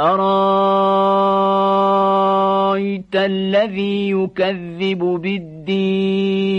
أرأيت الذي يكذب بالدين